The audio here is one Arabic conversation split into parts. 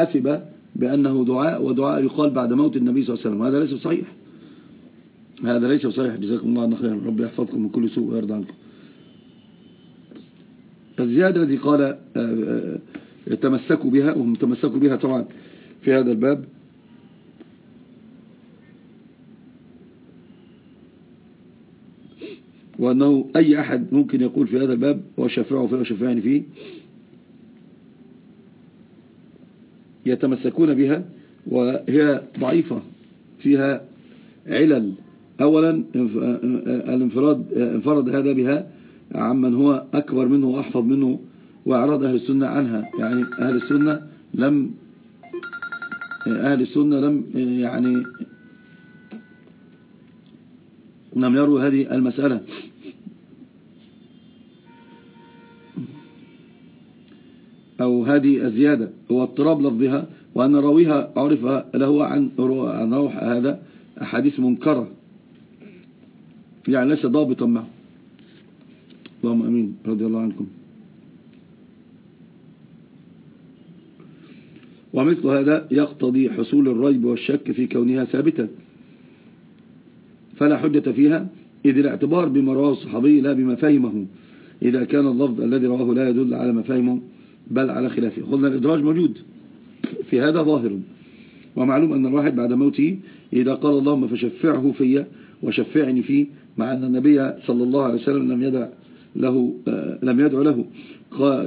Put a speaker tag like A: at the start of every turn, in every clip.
A: حسب بأنه دعاء ودعاء يقال بعد موت النبي صلى الله عليه وسلم. وهذا ليس صحيح. هذا ليس صحيح. جزاكم الله خيرا. ربي يحفظكم من كل سوء ويرضى عنكم. الزيادة التي قال آه، آه، تمسكوا بها وهم تمسكوا بها طبعا في هذا الباب. وأنه أي أحد ممكن يقول في هذا الباب وشفعه فيه وشفعني فيه. يتمسكون بها وهي ضعيفة فيها علل. أولا الانفراد انفرد هذا بها عمن هو أكبر منه وأحفظ منه وأعرض أهل السنة عنها. يعني أهل السنة لم أهل السنة لم يعني لم يروا هذه المسألة. أو هذه الزيادة هو اضطراب لفظها وأن راويها عرف له عن روح هذا أحاديث منكرة. يعني ليس ضابطا معه. اللهم أمين. رضي الله عنكم. ومثل هذا يقتضي حصول الريب والشك في كونها ثابتة. فلا حجة فيها إذ الاعتبار بما رواه الصحابي لا بما فهمه. إذا كان اللفظ الذي رواه لا يدل على ما فهمه بل على خلافه. قلنا الإدراج موجود. في هذا ظاهر. ومعلوم أن الواحد بعد موته إذا قال اللهم فشفعه في وشفعني فيه مع أن النبي صلى الله عليه وسلم لم يدع له لم يدعو له.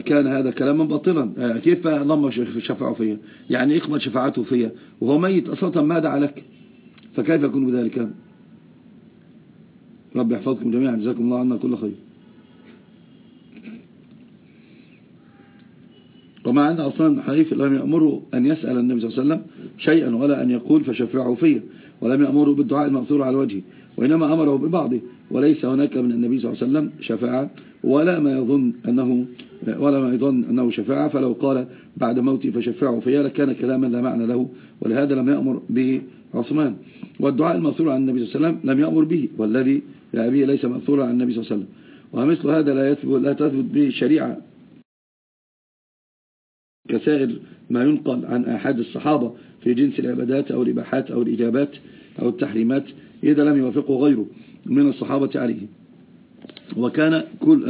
A: كان هذا كلاما باطلا. كيف اللهم شفعه فيا يعني اقبل شفاعته فيا وهو ميت أصلا ما دعا لك؟ فكيف يكون بذلك؟ رب يحفظكم جميعا. جزاكم الله عنا كل خير. ومع أن أصلا حنيف لم يأمره أن يسأل النبي صلى الله عليه وسلم شيئا ولا أن يقول فشفعه فيه ولم يأمره بالدعاء المأثور على وجهه وإنما أمره ببعضه وليس هناك من النبي صلى الله عليه وسلم شفاعة ولا ما يظن أنه ولا ما يظن أنه شفاعة فلو قال بعد موتي فشفعه فيه لكان كلاما لا معنى له ولهذا لم يأمر به عثمان. والدعاء المأثور عن النبي صلى الله عليه وسلم لم يأمر به والذي لأبيه ليس مأثورا عن النبي صلى الله عليه وسلم. ومثل هذا لا يثبت لا تثبت به شريعة كسائر ما ينقل عن أحد الصحابة في جنس العبادات أو الإباحات أو الإجابات أو التحريمات إذا لم يوافقه غيره من الصحابة عليه. وكان, كل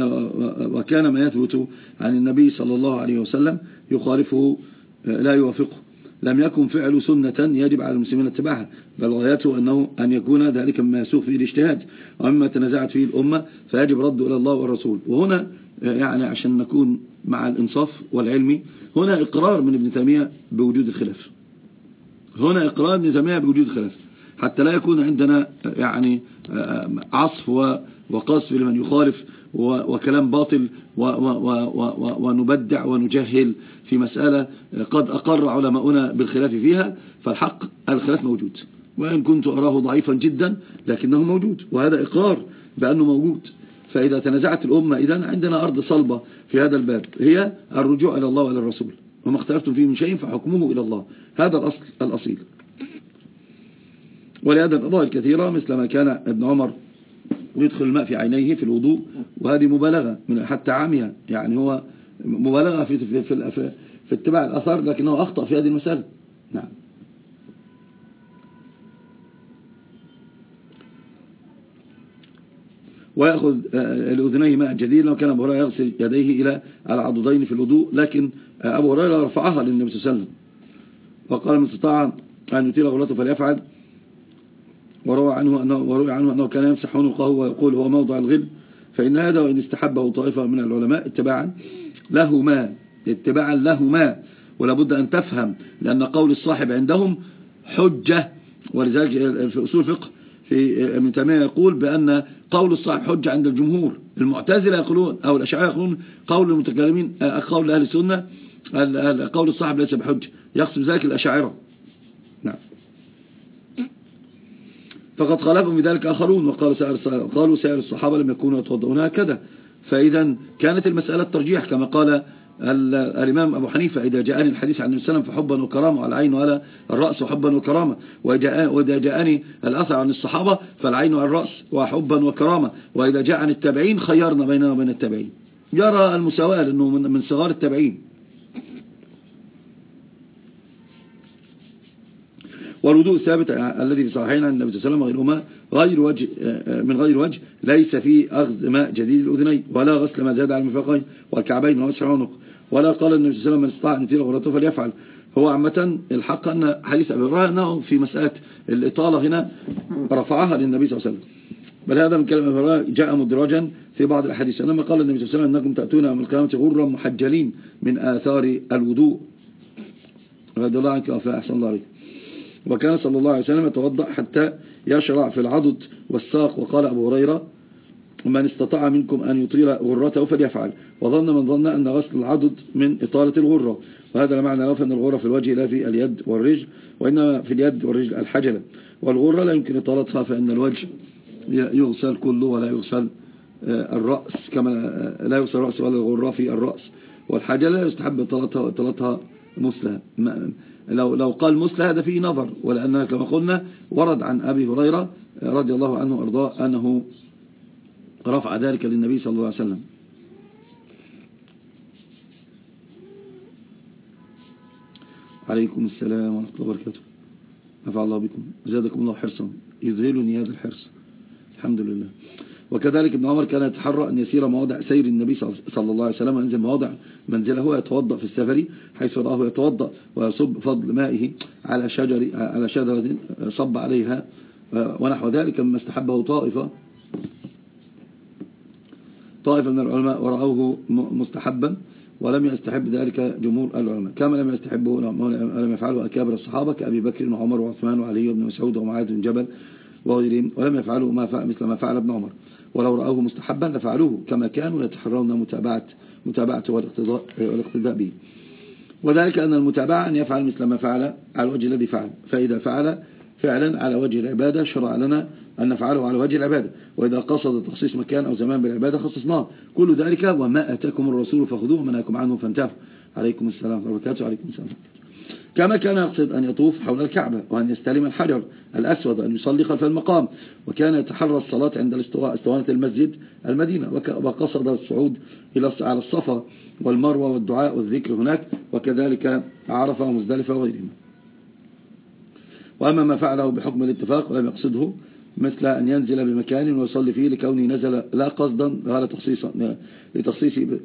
A: وكان ما يثبت عن النبي صلى الله عليه وسلم يخالفه لا يوافقه. لم يكن فعل سنة يجب على المسلمين اتباعها بل غايته أنه أن يكون ذلك مما يسوق فيه الاجتهاد ومما تنازعت فيه الأمة فيجب رد إلى الله والرسول. وهنا يعني عشان نكون مع الإنصاف والعلم هنا إقرار من ابن تيمية بوجود الخلاف. هنا إقرار من تيمية بوجود الخلاف. حتى لا يكون عندنا يعني عصف وقصف لمن يخالف وكلام باطل ونبدع ونجهل في مسألة قد أقر علماؤنا بالخلاف فيها فالحق الخلاف موجود. وإن كنت أراه ضعيفا جدا لكنه موجود وهذا إقرار بأنه موجود. فإذا تنازعت الأمة إذا عندنا أرض صلبة في هذا الباب هي الرجوع إلى الله وإلى الرسول. وما اختلفتم فيه من شيء فحكمه إلى الله. هذا الأصل الأصيل. ولهذا القضاء الكثيرة مثل ما كان ابن عمر يدخل الماء في عينيه في الوضوء وهذه مبالغة من حتى عامية يعني هو مبالغة في, في, في, في, في اتباع الأثار لكنه أخطأ في هذه المسألة. نعم. ويأخذ الأذنين ماء جديد لو كان أبو هريرة يغسل يديه إلى العضدين في الوضوء لكن أبو هريرة رفعها للنبي صلى الله عليه وسلم. وقال من استطاع أن يطيل غلطه فليفعل. وروى عنه أنه, وروى عنه أنه كان يمسح عنقه ويقول هو موضع الغل فإن هذا وإن استحبه طائفة من العلماء اتباعا لهما اتباعا لهما ولابد أن تفهم لأن قول الصاحب عندهم حجة ولذلك في أصول الفقه في ابن تيمية يقول بأن قول الصاحب حجة عند الجمهور المعتزلة يقولون أو الأشعار يقولون قول المتكلمين قول أهل السنة قول الصاحب ليس بحجة يقصد ذلك الأشاعرة فقد خالفهم بذلك آخرون وقالوا سائر قالوا سائر الصحابة لم يكونوا يتوضؤون هكذا. فإذا كانت المسألة ترجيح كما قال الإمام أبو حنيفة إذا جاءني الحديث عن النبي صلى الله عليه وسلم فحبا وكرامة على العين وعلى الرأس وحبا وكرامة. وإذا جاءني الأثر عن الصحابة فالعين على الرأس وحبا وكرامة. وإذا جاء عن التابعين خيرنا بيننا وبين التابعين. يرى المساواة لأنه من صغار التابعين. والوضوء الثابت الذي في صحيحين عن النبي صلى الله عليه وسلم غير وجه من غير وجه ليس فيه أخذ ماء جديد الأذنين ولا غسل ما زاد على المفاقين والكعبين ومسح العنق. ولا قال النبي صلى الله عليه وسلم من استطاع أن يطيل غرته فليفعل. هو عامة الحق أن حديث أبي هريرة أنه في مسألة الإطالة هنا رفعها للنبي صلى الله عليه وسلم. بل هذا من كلمة هريرة جاء مدرجا في بعض الأحاديث إنما قال النبي صلى الله عليه وسلم أنكم تأتون يوم القيامة غرا محجلين من آثار الوضوء. رضي الله عنك وفاء أحسن الله عليك. وكان صلى الله عليه وسلم يتوضأ حتى يشرع في العضد والساق. وقال أبو هريرة من استطاع منكم أن يطيل غرته فليفعل. وظن من ظن أن غسل العضد من إطالة الغرة. وهذا معنى فإن الغرة في الوجه لا في اليد والرجل وإنما في اليد والرجل الحجلة. والغرة لا يمكن إطالتها فإن الوجه يغسل كله ولا يغسل آه، الرأس كما آه، لا يغسل الرأس ولا الغرة في الرأس. والحجلة يستحب إطالتها مثلى لو لو قال مثلى هذا فيه نظر ولأن كما قلنا ورد عن أبي هريرة رضي الله عنه وأرضاه أنه رفع ذلك للنبي صلى الله عليه وسلم. عليكم السلام ورحمة الله وبركاته. نفع الله بكم. زادكم الله حرصا يذهلني هذا الحرص. الحمد لله. وكذلك ابن عمر كان يتحرى أن يسير مواضع سير النبي صلى الله عليه وسلم وينزل مواضع منزله يتوضأ في السفر حيث رآه يتوضأ ويصب فضل مائه على شجر على شجرة صب عليها ونحو ذلك مما استحبه طائفة. طائفة من العلماء ورأوه مستحبا ولم يستحب ذلك جمهور العلماء. كما لم يستحبه لم يفعله أكابر الصحابة كأبي بكر وعمر وعثمان وعلي وابن مسعود ومعاذ بن جبل وغيرهم ولم يفعلوا ما فعل مثل ما فعل ابن عمر. ولو رأوه مستحبا لفعلوه كما كانوا يتحرون متابعة متابعته والاقتداء به. وذلك أن المتابعة أن يفعل مثل ما فعل على الوجه الذي فعل. فإذا فعل فعلا على وجه العبادة شرع لنا أن نفعله على وجه العبادة. وإذا قصد تخصيص مكان أو زمان بالعبادة خصصناه. كل ذلك وما أتاكم الرسول فخذوه ومناكم عنه فانتهوا. عليكم السلام وبركاته. عليكم السلام. كما كان يقصد أن يطوف حول الكعبة وأن يستلم الحجر الأسود وأن يصلي خلف المقام وكان يتحرى الصلاة عند استوانة المسجد المدينة وقصد الصعود إلى على الصفا والمروة والدعاء والذكر هناك وكذلك عرفة ومزدلفة وغيرهما. وأما ما فعله بحكم الاتفاق ولم يقصده مثل أن ينزل بمكان ويصلي فيه لكونه نزل لا قصدا ولا تخصيصا لتخصيصه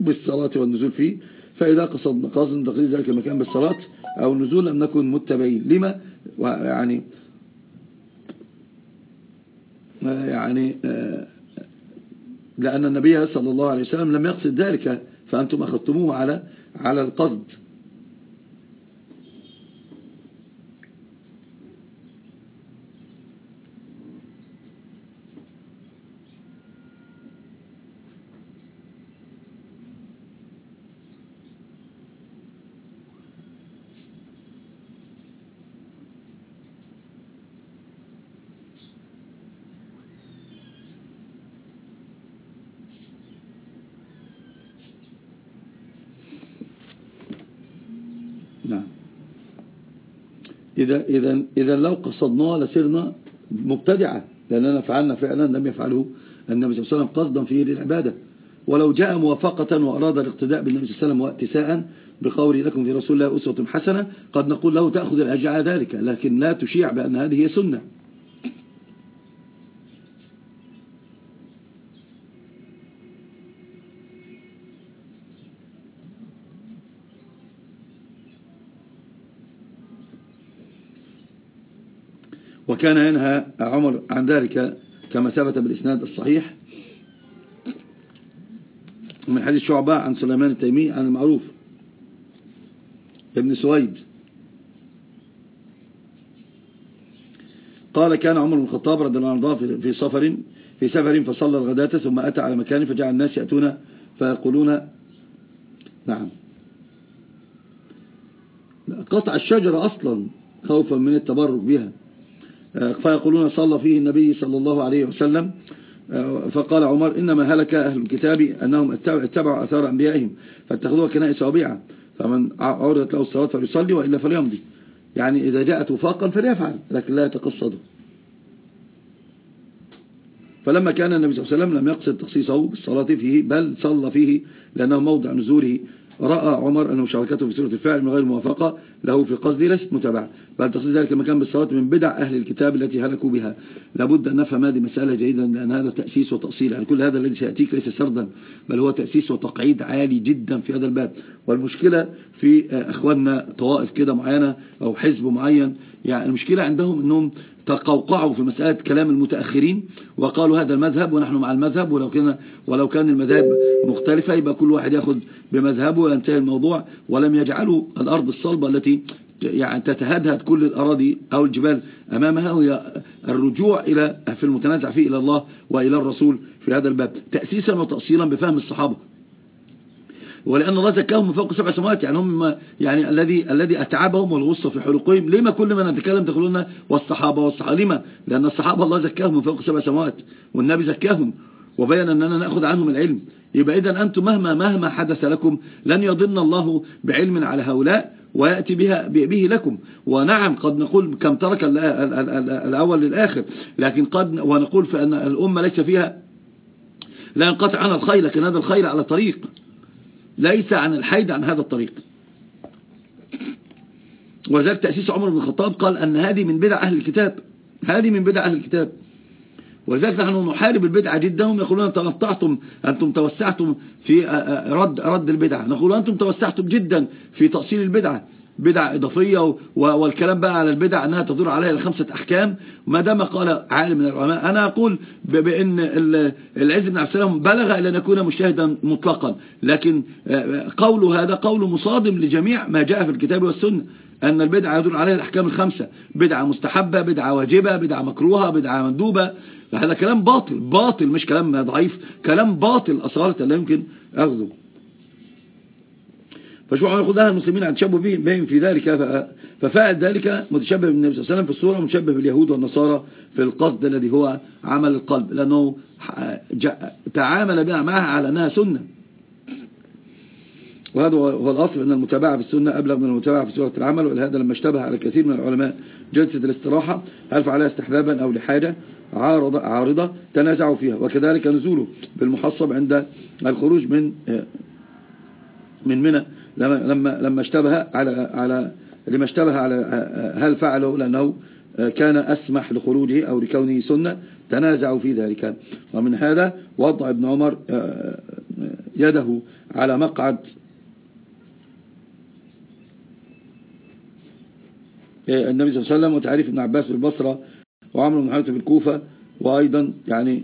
A: بالصلاة والنزول فيه فإذا قصد قصد تقليد ذلك المكان بالصلاة أو النزول لم نكن متبعين. لما؟ يعني يعني لأن النبي صلى الله عليه وسلم لم يقصد ذلك فأنتم أخذتموه على على القصد. إذا, إذا, إذا لو قصدناه لسرنا مبتدعة لأننا فعلنا فعلا لم يفعله النبي صلى الله عليه وسلم قصدا فيه للعبادة. ولو جاء موافقة وأراد الاقتداء بالنبي صلى الله عليه وسلم واتساء بقول لكم في رسول الله أسوة حسنة قد نقول له تأخذ الأجر على ذلك لكن لا تشيع بأن هذه سنة. وكان ينهى عمر عن ذلك كما ثبت بالإسناد الصحيح من حديث شعباء عن سليمان التيمي عن المعروف ابن سويد. قال كان عمر بن الخطاب رضي الله عنه في سفر في سفر فصلى الغداة ثم أتى على مكان فجعل الناس يأتون فيقولون نعم. قطع الشجرة أصلا خوفا من التبرك بها. فيقولون صلى فيه النبي صلى الله عليه وسلم. فقال عمر إنما هلك أهل الكتاب أنهم اتبعوا أثار أنبيائهم فاتخذوها كنائس وبيعة فمن عرضت له الصلاة فليصلي وإلا فليمضي. يعني إذا جاءت وفاقا فليفعل لكن لا يتقصده فلما كان النبي صلى الله عليه وسلم لم يقصد تخصيصه بالصلاة فيه بل صلى فيه لأنه موضع نزوله رأى عمر أن مشاركته في سورة الفعل من غير موافقة له في قصده ليست متابعة. بل تصل ذلك المكان بالصلاة من بدع أهل الكتاب التي هلكوا بها. لابد أن نفهم هذه مسألة جيدا لأن هذا تأسيس وتأصيل. يعني كل هذا الذي سيأتيك ليس سردا بل هو تأسيس وتقعيد عالي جدا في هذا الباب. والمشكلة في أخواننا طوائف كده معينة أو حزب معين يعني المشكلة عندهم أنهم تقوقعوا في مسألة كلام المتأخرين وقالوا هذا المذهب ونحن مع المذهب ولو كان ولو كان المذاهب مختلفة يبقى كل واحد يأخذ بمذهبه وينتهي الموضوع ولم يجعلوا الأرض الصلبة التي يعني تتهدهد كل الأراضي أو الجبال أمامها وهي الرجوع إلى في المتنازع فيه إلى الله وإلى الرسول في هذا الباب تأسيسا وتأصيلا بفهم الصحابة. ولأن الله زكاهم من فوق سبع سماوات يعني هم يعني الذي الذي أتعبهم والغصة في حلقهم لما كل ما نتكلم تقولون والصحابة والصحابة لما؟ لأن الصحابة الله زكاهم من فوق سبع سماوات والنبي زكاهم وبين أننا نأخذ عنهم العلم. يبقى إذا أنتم مهما مهما حدث لكم لن يضن الله بعلم على هؤلاء ويأتي بها به لكم. ونعم قد نقول كم ترك الأول للآخر. لكن قد ونقول فأن الأمة ليس فيها لا ينقطع عن الخير لكن هذا الخير على طريق. ليس عن الحيد عن هذا الطريق. وذلك تأسيس عمر بن الخطاب قال أن هذه من بدع أهل الكتاب هذه من بدع أهل الكتاب. ولذلك نحن نحارب البدعة جدا هم يقولون تنطعتم أنتم توسعتم في رد رد البدعة نقول أنتم توسعتم جدا في تأصيل البدعة بدع إضافية والكلام بقى على البدع أنها تدور عليها الخمسة أحكام. ما دام قال عالم من العلماء أنا أقول بأن العز بن عبد السلام بلغ إلى أن يكون مجتهدا مطلقا. لكن قوله هذا قول مصادم لجميع ما جاء في الكتاب والسنة أن البدعة يدور عليها الأحكام الخمسة. بدعة مستحبة بدعة واجبة بدعة مكروهة بدعة مندوبة. هذا كلام باطل باطل مش كلام ضعيف كلام باطل أصالة لا يمكن أخذه. فشو يأخذها المسلمين عن تشبه بهم في ذلك ففاعل ذلك متشبه بالنبي صلى الله عليه وسلم في الصورة متشبه باليهود والنصارى في القصد الذي هو عمل القلب لأنه تعامل بها معها على أنها سنة. وهذا هو الأصل أن المتابعة في السنة أبلغ من المتابعة في سورة العمل ولهذا لما اشتبه على كثير من العلماء جلسة الاستراحة هل فعلها استحبابا أو لحاجة؟ عارضة, عارضة تنازعوا فيها وكذلك نزوله بالمحصب عند الخروج من من منى. لما لما لما اشتبه على على لما اشتبه على هل فعله لأنه كان أسمح لخروجه أو لكونه سنة تنازعوا في ذلك. ومن هذا وضع ابن عمر يده على مقعد. النبي صلى الله عليه وسلم وتعريف ابن عباس بالبصرة وعمر بن حيث بالكوفة وأيضا يعني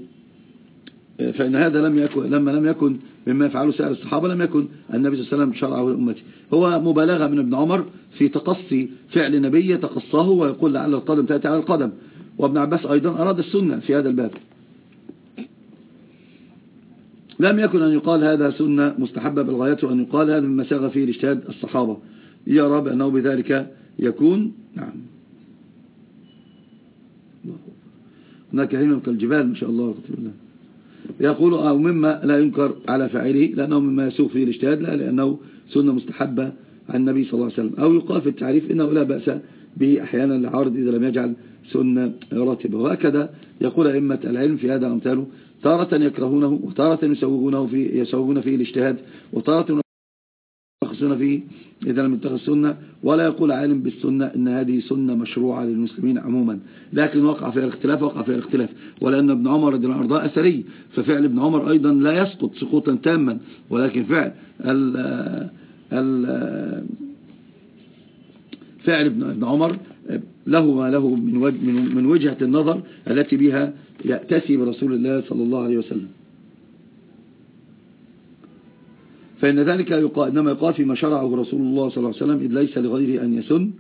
A: فإن هذا لم يكن لما لم يكن مما يفعله سائر الصحابة لم يكن النبي صلى الله عليه وسلم شرعه لأمته هو مبالغة من ابن عمر في تقصي فعل نبي يتقصاه ويقول لعل القدم تأتي على القدم. وابن عباس أيضا أراد السنة في هذا الباب. لم يكن أن يقال هذا سنة مستحبة بالغاية وأن يقال هذا مما ساغ فيه الاجتهاد الصحابة. يرى بأنه بذلك يكون نعم. هناك هنا كالجبال ما شاء الله الله. يقول أو مما لا ينكر على فاعله لأنه مما يسوق فيه الاجتهاد لا لأنه سنة مستحبة عن النبي صلى الله عليه وسلم. أو يقال في التعريف إنه لا بأس به أحيانا العارض إذا لم يجعل سنة راتبة. وهكذا يقول أئمة العلم في هذا أمثاله تارة يكرهونه وتارة يسوغونه في يسوغون فيه الاجتهاد وتارة يتخذون فيه إذا لم يتخذ سنة ولا يقول عالم بالسنة إن هذه سنة مشروعة للمسلمين عموما. لكن وقع فيها الاختلاف وقع فيها الاختلاف. ولأن ابن عمر رضي الله عنه أثري. ففعل ابن عمر أيضا لا يسقط سقوطا تاما. ولكن فعل ال ال فعل ابن عمر له ما له من وجهة النظر التي بها يأتسي برسول الله صلى الله عليه وسلم. فإن ذلك يقال إنما يقال فيما شرعه رسول الله صلى الله عليه وسلم إذ ليس لغيره أن يسن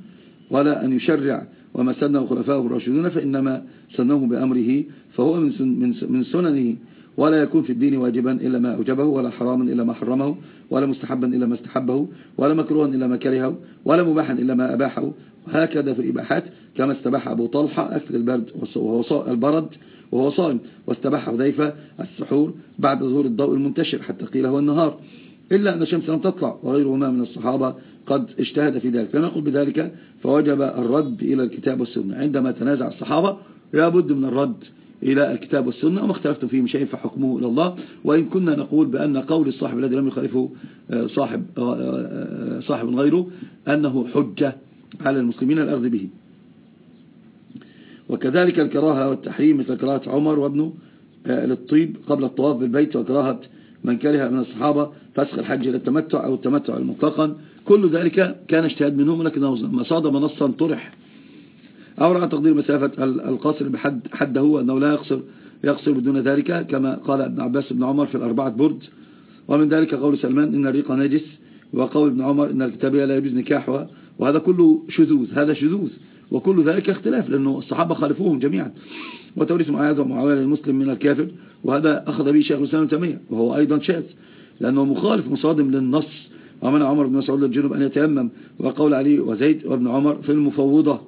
A: ولا أن يشرع وما سنه خلفاءه الراشدون فإنما سنه بأمره فهو من, من, من سننه. ولا يكون في الدين واجبا إلا ما أوجبه ولا حراما إلا ما حرمه ولا مستحبا إلا ما استحبه ولا مكروها إلا ما كرهه ولا مباحا إلا ما أباحه. وهكذا في الإباحات كما استباح أبو طلحة أكل البرد وهو البرد وهو صائم واستباح حذيفة السحور بعد ظهور الضوء المنتشر حتى قيل هو النهار. إلا أن الشمس لم تطلع وغيرهما من الصحابة قد اجتهد في ذلك. فنقول بذلك؟ فوجب الرد إلى الكتاب والسنة. عندما تنازع الصحابة لابد من الرد إلى الكتاب والسنة وما اختلفتم فيه من شيء فحكمه إلى الله. وإن كنا نقول بأن قول الصاحب الذي لم يخالفه آه، صاحب, آه، آه، صاحب غيره أنه حجة على المسلمين الأرض به. وكذلك الكراهة والتحريم مثل كراهة عمر وابنه للطيب قبل الطواف بالبيت وكراهة من كره من الصحابة فسخ الحج إلى التمتع أو التمتع مطلقا كل ذلك كان اجتهاد منهم لكنه ما صادم نصا طرح. أو رأى تقدير مسافة القصر بحد حده هو أنه لا يقصر يقصر بدون ذلك كما قال ابن عباس بن عمر في الأربعة برد. ومن ذلك قول سلمان إن الريق نجس وقول ابن عمر إن الكتابية لا يجوز نكاحها وهذا كله شذوذ هذا شذوذ. وكل ذلك اختلاف لأنه الصحابة خالفوهم جميعا. وتوريث معاذ ومعاوية للمسلم من الكافر. وهذا أخذ به شيخ الإسلام تيمية وهو أيضا شاذ لأنه مخالف مصادم للنص ومنع عمر بن مسعود للجنوب أن يتيمم وقول علي وزيد وابن عمر في المفوضة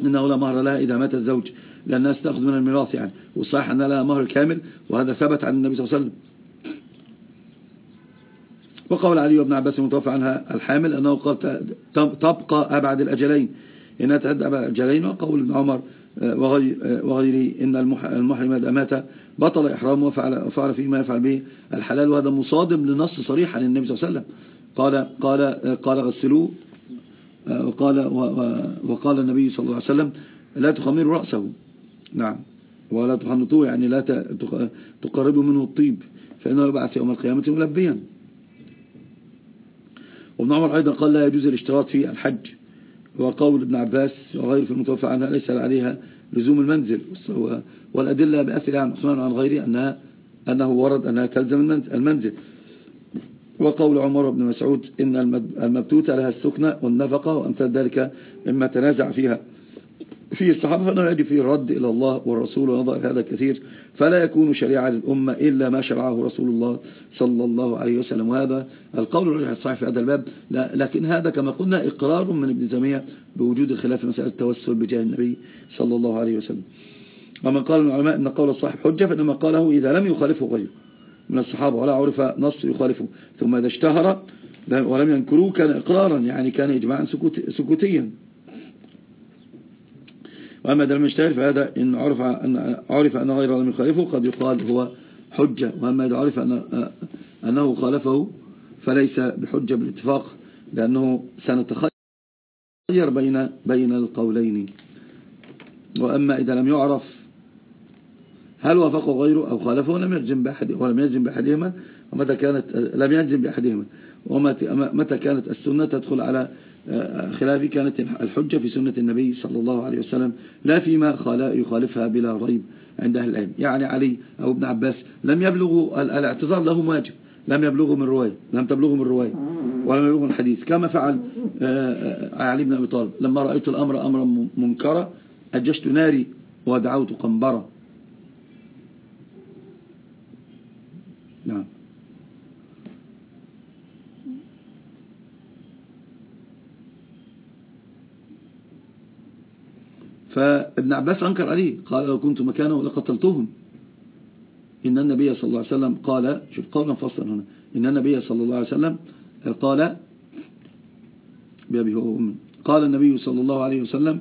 A: إنه لا مهر لها إذا مات الزوج لأن الناس تأخذ من الميراث يعني والصحيح أن لها مهر كامل وهذا ثبت عن النبي صلى الله عليه وسلم. وقول علي وابن عباس المتوفى عنها الحامل أنه قال تبقى أبعد الأجلين إنها تهد أبعد الأجلين وقول ابن عمر وغيره. إن المحرم إذا مات بطل إحرامه وفعل, وفعل فيما يفعل به الحلال وهذا مصادم لنص صريح عن النبي صلى الله عليه وسلم. قال, قال, آه، قال غسلوه. وقال, وقال النبي صلى الله عليه وسلم لا تخمروا رأسه. نعم. ولا تحنطوه يعني لا تقربوا منه الطيب فإنه يبعث يوم القيامة ملبيا. وابن عمر أيضا قال لا يجوز الاشتراط في الحج. وقول ابن عباس وغيره في المتوفى عنها ليس عليها لزوم المنزل والأدلة بأثر عن عثمان وعن غيره أنها أنه ورد أنها تلزم المنزل. وقول عمر بن مسعود إن المبتوتة لها السكنة والنفقة وأمثال ذلك مما تنازع فيها. في الصحابة فأنه يجب فيه الرد إلى الله والرسول ونظر هذا كثير. فلا يكون شريعة للأمة إلا ما شرعه رسول الله صلى الله عليه وسلم. وهذا القول الرجح الصحيح في هذا الباب. لكن هذا كما قلنا إقرار من ابن زمية بوجود الخلاف في مسألة التوسل بجاه النبي صلى الله عليه وسلم. ومن قال من العلماء أن قول الصاحب حجة فإنما قاله إذا لم يخالفه غيره. من الصحابة ولا عرف نص يخالفه. ثم إذا اشتهر ولم ينكروه كان إقرارا يعني كان إجماعا سكوتيا. وأما إذا لم يشتهر فهذا إن عرف أن, عرف أن غيره لم يخالفه قد يقال هو حجة. وأما إذا عرف أن أنه خالفه فليس بحجة بالاتفاق لأنه سنتخير بين بين القولين. وأما إذا لم يعرف هل وافقه غيره أو خالفه ولم يجزم بأحد ولم يجزم بأحدهما. ومتى كانت لم يجزم بأحدهما. ومتى كانت السنة تدخل على خلاف كانت الحجة في سنة النبي صلى الله عليه وسلم لا فيما يخالفها بلا ريب عند أهل العلم. يعني علي أو ابن عباس لم يبلغوا الاعتذار لهم واجب. لم يبلغوا من رواية لم تبلغوا من رواية ولم يبلغوا من حديث كما فعل آه، آه، علي بن أبي طالب. لما رأيت الأمر أمرا منكرا أجشت ناري ودعوت قنبرة. نعم. فابن عباس أنكر عليه قال لو كنت مكانه لقتلتهم إن النبي صلى الله عليه وسلم قال شوف قولا فصلا هنا إن النبي صلى الله عليه وسلم قال بأبي هو أمي قال النبي صلى الله عليه وسلم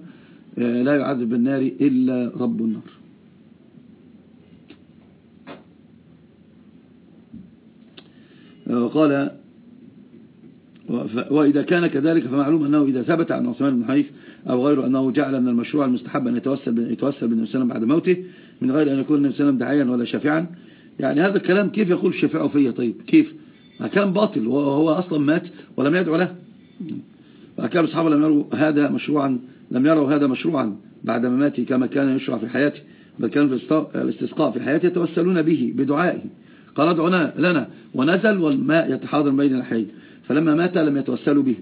A: لا يعذب بالنار إلا رب النار. وقال وإذا كان كذلك فمعلوم أنه إذا ثبت عن عثمان بن حنيف أو غيره أنه جعل من المشروع المستحب أن يتوسل يتوسل بالنبي صلى الله عليه وسلم بعد موته من غير أن يكون النبي صلى الله عليه وسلم داعيا ولا شافعا. يعني هذا الكلام كيف يقول الشفاء فيه طيب كيف؟ كان باطل وهو أصلا مات ولم يدعو له. وكان الصحابة لم يروا هذا مشروعا لم يروا هذا مشروعا بعد مماته كما كان يشرع في حياته بل كان في الاستسقاء في حياته يتوسلون به بدعائه. قال ادعنا لنا ونزل والماء يتحاضر بين الحين فلما مات لم يتوسلوا به.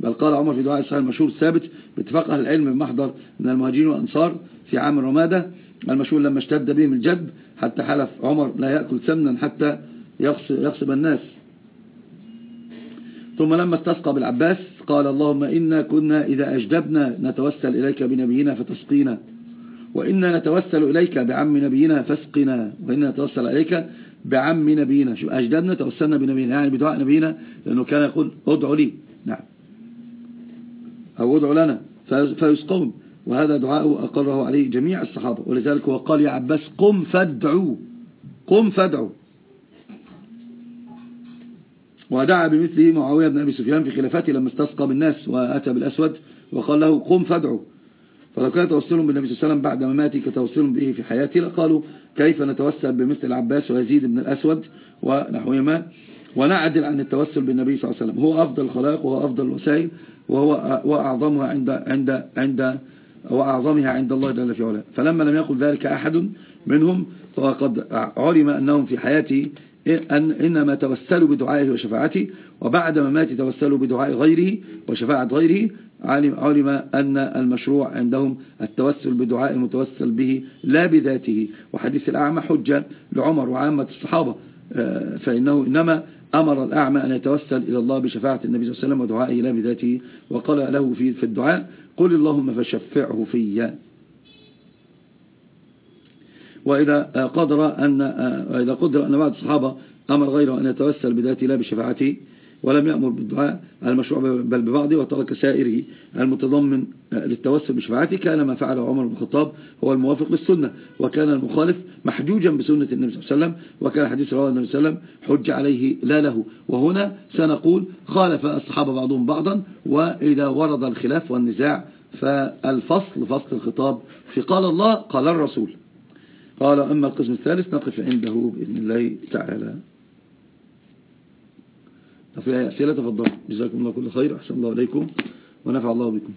A: بل قال عمر في دعاء الصحيح المشهور الثابت باتفاق أهل العلم بمحضر من المهاجرين والأنصار في عام الرمادة المشهور لما اشتد بهم الجد حتى حلف عمر لا يأكل سمنا حتى يغصب الناس. ثم لما استسقى بالعباس قال اللهم إنا كنا إذا أجدبنا نتوسل إليك بنبينا فتسقينا وإنا نتوسل إليك بعم نبينا فاسقنا وإنا نتوسل إليك بعم نبينا. شو أجدبنا توسلنا بنبينا يعني بدعاء نبينا لأنه كان يقول ادعوا لي. نعم. أو ادعوا لنا. فيسقون. وهذا دعاء أقره عليه جميع الصحابة. ولذلك هو قال يا عباس قم فادعوا. قم فادعوا. ودعا بمثله معاوية بن أبي سفيان في خلافته لما استسقى بالناس وأتى بالأسود وقال له قم فادعوا. فلو كان توسلهم بالنبي صلى الله عليه وسلم بعد مماته كتوسلهم به في حياته لقالوا كيف نتوسل بمثل العباس ويزيد بن الأسود ونحوهما ونعدل عن التوسل بالنبي صلى الله عليه وسلم. هو أفضل الخلائق وهو أفضل الوسائل وهو وأعظمها عند عند عند وأعظمها عند الله جل في علاه. فلما لم يقل ذلك أحد منهم فقد علم أنهم في حياته أن إنما توسلوا بدعائه وشفاعته وبعد ما مات توسلوا بدعاء غيره وشفاعة غيره. علم, علم أن المشروع عندهم التوسل بدعاء المتوسل به لا بذاته. وحديث الأعمى حجة لعمر وعامة الصحابة. آه، فإنه إنما أمر الأعمى أن يتوسل إلى الله بشفاعة النبي صلى الله عليه وسلم ودعائه لا بذاته. وقال له في الدعاء قل اللهم فشفعه فيا. وإذا قدر أن إذا قدر أن بعض الصحابة أمر غيره أن يتوسل بذاته لا بشفاعته ولم يأمر بالدعاء المشروع بل ببعضه وترك سائره المتضمن للتوسل بشفاعته كان ما فعله عمر بن الخطاب هو الموافق للسنة وكان المخالف محجوجا بسنة النبي صلى الله عليه وسلم وكان حديث رواه النبي صلى الله عليه وسلم حج عليه لا له. وهنا سنقول خالف الصحابة بعضهم بعضا وإذا ورد الخلاف والنزاع فالفصل فصل الخطاب في قال الله قال الرسول. قال أما القسم الثالث نقف عنده بإذن الله تعالى. في أسئلة تفضل جزاكم الله كل خير. أحسن الله عليكم ونفع الله بكم.